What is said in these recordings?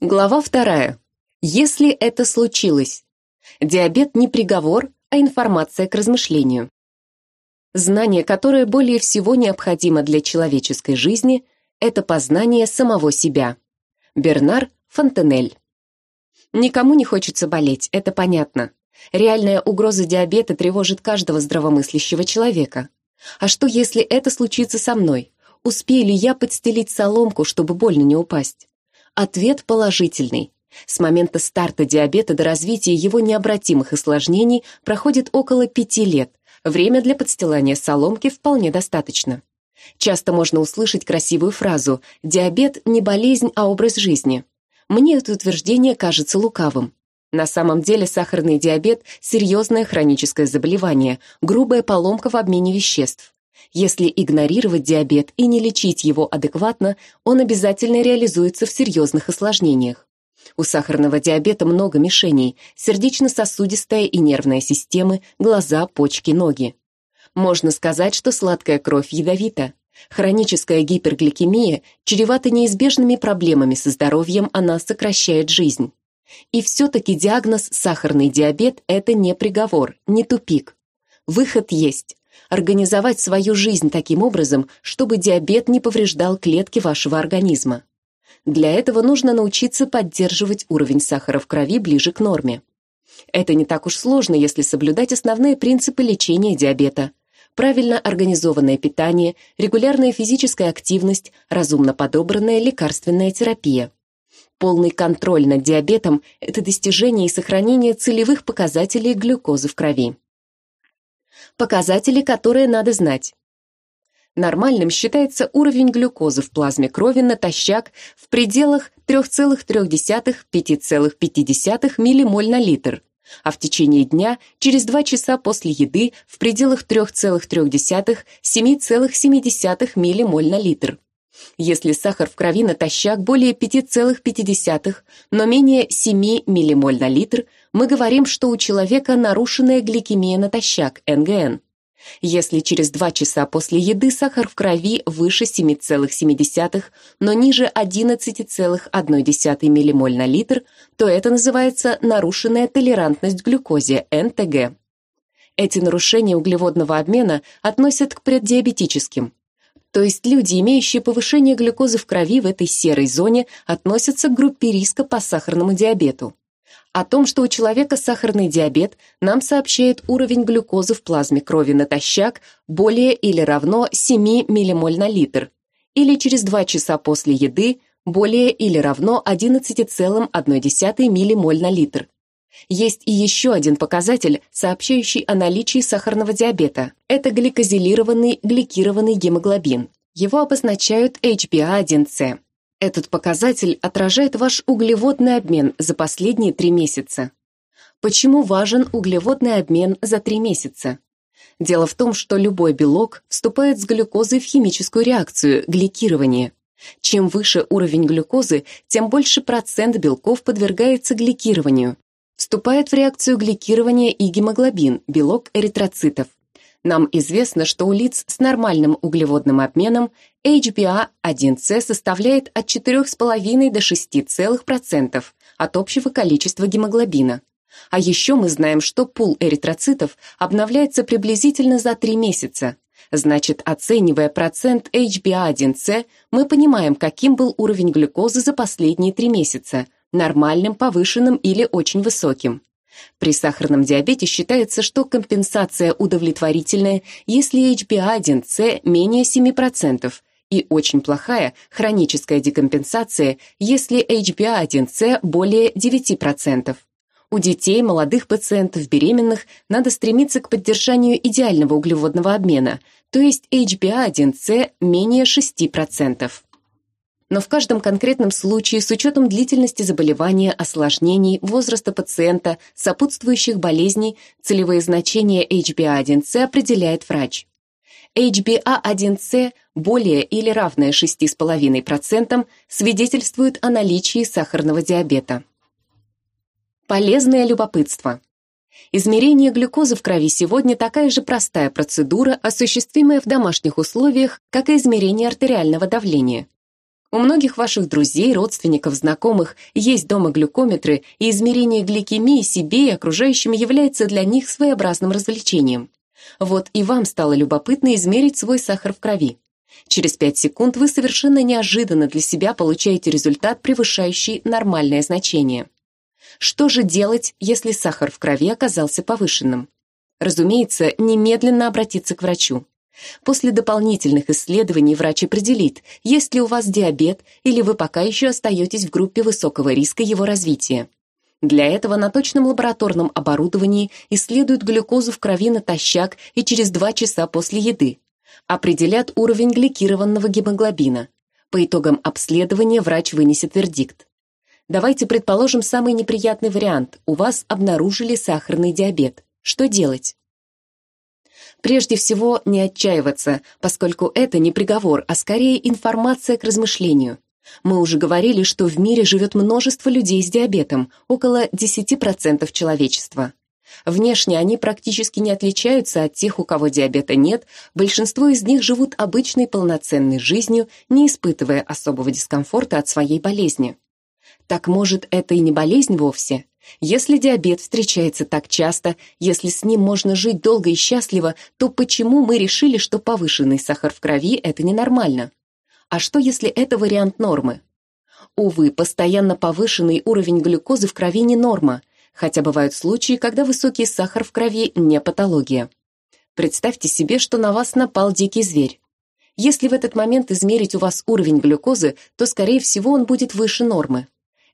Глава вторая. Если это случилось. Диабет не приговор, а информация к размышлению. Знание, которое более всего необходимо для человеческой жизни, это познание самого себя. Бернар Фонтенель. Никому не хочется болеть, это понятно. Реальная угроза диабета тревожит каждого здравомыслящего человека. А что, если это случится со мной? Успею ли я подстелить соломку, чтобы больно не упасть? Ответ положительный. С момента старта диабета до развития его необратимых осложнений проходит около пяти лет. Время для подстилания соломки вполне достаточно. Часто можно услышать красивую фразу «диабет не болезнь, а образ жизни». Мне это утверждение кажется лукавым. На самом деле сахарный диабет – серьезное хроническое заболевание, грубая поломка в обмене веществ. Если игнорировать диабет и не лечить его адекватно, он обязательно реализуется в серьезных осложнениях. У сахарного диабета много мишеней – сердечно-сосудистая и нервная системы, глаза, почки, ноги. Можно сказать, что сладкая кровь ядовита. Хроническая гипергликемия чревата неизбежными проблемами со здоровьем, она сокращает жизнь. И все-таки диагноз «сахарный диабет» – это не приговор, не тупик. Выход есть организовать свою жизнь таким образом, чтобы диабет не повреждал клетки вашего организма. Для этого нужно научиться поддерживать уровень сахара в крови ближе к норме. Это не так уж сложно, если соблюдать основные принципы лечения диабета. Правильно организованное питание, регулярная физическая активность, разумно подобранная лекарственная терапия. Полный контроль над диабетом – это достижение и сохранение целевых показателей глюкозы в крови. Показатели, которые надо знать. Нормальным считается уровень глюкозы в плазме крови натощак в пределах 3,3-5,5 миллимоль на литр, а в течение дня через 2 часа после еды в пределах 3,3-7,7 миллимоль на литр. Если сахар в крови натощак более 5,5, но менее 7 миллимоль на литр, мы говорим, что у человека нарушенная гликемия натощак, НГН. Если через 2 часа после еды сахар в крови выше 7,7, но ниже 11,1 миллимоль на литр, то это называется нарушенная толерантность к глюкозе, НТГ. Эти нарушения углеводного обмена относят к преддиабетическим. То есть люди, имеющие повышение глюкозы в крови в этой серой зоне, относятся к группе риска по сахарному диабету. О том, что у человека сахарный диабет, нам сообщает уровень глюкозы в плазме крови натощак более или равно 7 ммоль на литр, или через 2 часа после еды более или равно 11,1 ммоль на литр. Есть и еще один показатель, сообщающий о наличии сахарного диабета. Это гликозилированный гликированный гемоглобин. Его обозначают HbA1c. Этот показатель отражает ваш углеводный обмен за последние три месяца. Почему важен углеводный обмен за три месяца? Дело в том, что любой белок вступает с глюкозой в химическую реакцию – гликирование. Чем выше уровень глюкозы, тем больше процент белков подвергается гликированию. Вступает в реакцию гликирования и гемоглобин, белок эритроцитов. Нам известно, что у лиц с нормальным углеводным обменом HbA1c составляет от 4,5 до 6% от общего количества гемоглобина. А еще мы знаем, что пул эритроцитов обновляется приблизительно за 3 месяца. Значит, оценивая процент HbA1c, мы понимаем, каким был уровень глюкозы за последние 3 месяца – нормальным, повышенным или очень высоким. При сахарном диабете считается, что компенсация удовлетворительная, если HbA1c менее 7%, и очень плохая хроническая декомпенсация, если HbA1c более 9%. У детей, молодых пациентов, беременных надо стремиться к поддержанию идеального углеводного обмена, то есть HbA1c менее 6% но в каждом конкретном случае с учетом длительности заболевания, осложнений, возраста пациента, сопутствующих болезней, целевые значения HbA1c определяет врач. HbA1c более или равное 6,5% свидетельствует о наличии сахарного диабета. Полезное любопытство. Измерение глюкозы в крови сегодня такая же простая процедура, осуществимая в домашних условиях, как и измерение артериального давления. У многих ваших друзей, родственников, знакомых есть дома глюкометры, и измерение гликемии себе и окружающим является для них своеобразным развлечением. Вот и вам стало любопытно измерить свой сахар в крови. Через 5 секунд вы совершенно неожиданно для себя получаете результат, превышающий нормальное значение. Что же делать, если сахар в крови оказался повышенным? Разумеется, немедленно обратиться к врачу. После дополнительных исследований врач определит, есть ли у вас диабет или вы пока еще остаетесь в группе высокого риска его развития. Для этого на точном лабораторном оборудовании исследуют глюкозу в крови натощак и через 2 часа после еды. Определят уровень гликированного гемоглобина. По итогам обследования врач вынесет вердикт. Давайте предположим самый неприятный вариант. У вас обнаружили сахарный диабет. Что делать? Прежде всего, не отчаиваться, поскольку это не приговор, а скорее информация к размышлению. Мы уже говорили, что в мире живет множество людей с диабетом, около 10% человечества. Внешне они практически не отличаются от тех, у кого диабета нет, большинство из них живут обычной полноценной жизнью, не испытывая особого дискомфорта от своей болезни. Так может, это и не болезнь вовсе? Если диабет встречается так часто, если с ним можно жить долго и счастливо, то почему мы решили, что повышенный сахар в крови – это ненормально? А что, если это вариант нормы? Увы, постоянно повышенный уровень глюкозы в крови не норма, хотя бывают случаи, когда высокий сахар в крови не патология. Представьте себе, что на вас напал дикий зверь. Если в этот момент измерить у вас уровень глюкозы, то, скорее всего, он будет выше нормы.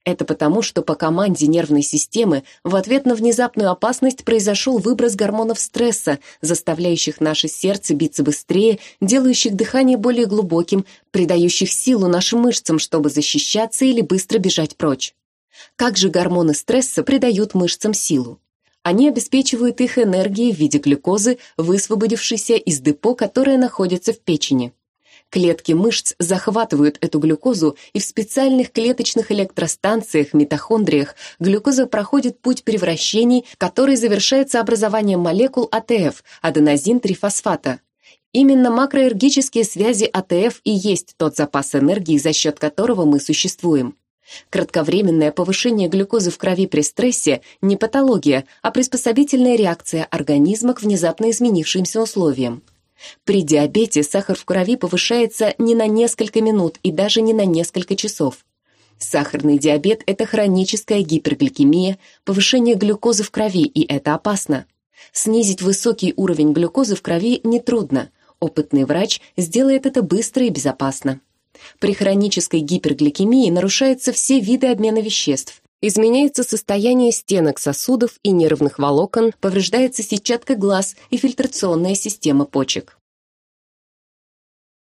Это потому, что по команде нервной системы в ответ на внезапную опасность произошел выброс гормонов стресса, заставляющих наше сердце биться быстрее, делающих дыхание более глубоким, придающих силу нашим мышцам, чтобы защищаться или быстро бежать прочь. Как же гормоны стресса придают мышцам силу? Они обеспечивают их энергией в виде глюкозы, высвободившейся из депо, которое находится в печени. Клетки мышц захватывают эту глюкозу, и в специальных клеточных электростанциях, митохондриях, глюкоза проходит путь превращений, который завершается образованием молекул АТФ, аденозин-трифосфата. Именно макроэргические связи АТФ и есть тот запас энергии, за счет которого мы существуем. Кратковременное повышение глюкозы в крови при стрессе – не патология, а приспособительная реакция организма к внезапно изменившимся условиям. При диабете сахар в крови повышается не на несколько минут и даже не на несколько часов. Сахарный диабет – это хроническая гипергликемия, повышение глюкозы в крови, и это опасно. Снизить высокий уровень глюкозы в крови нетрудно. Опытный врач сделает это быстро и безопасно. При хронической гипергликемии нарушаются все виды обмена веществ, изменяется состояние стенок сосудов и нервных волокон, повреждается сетчатка глаз и фильтрационная система почек.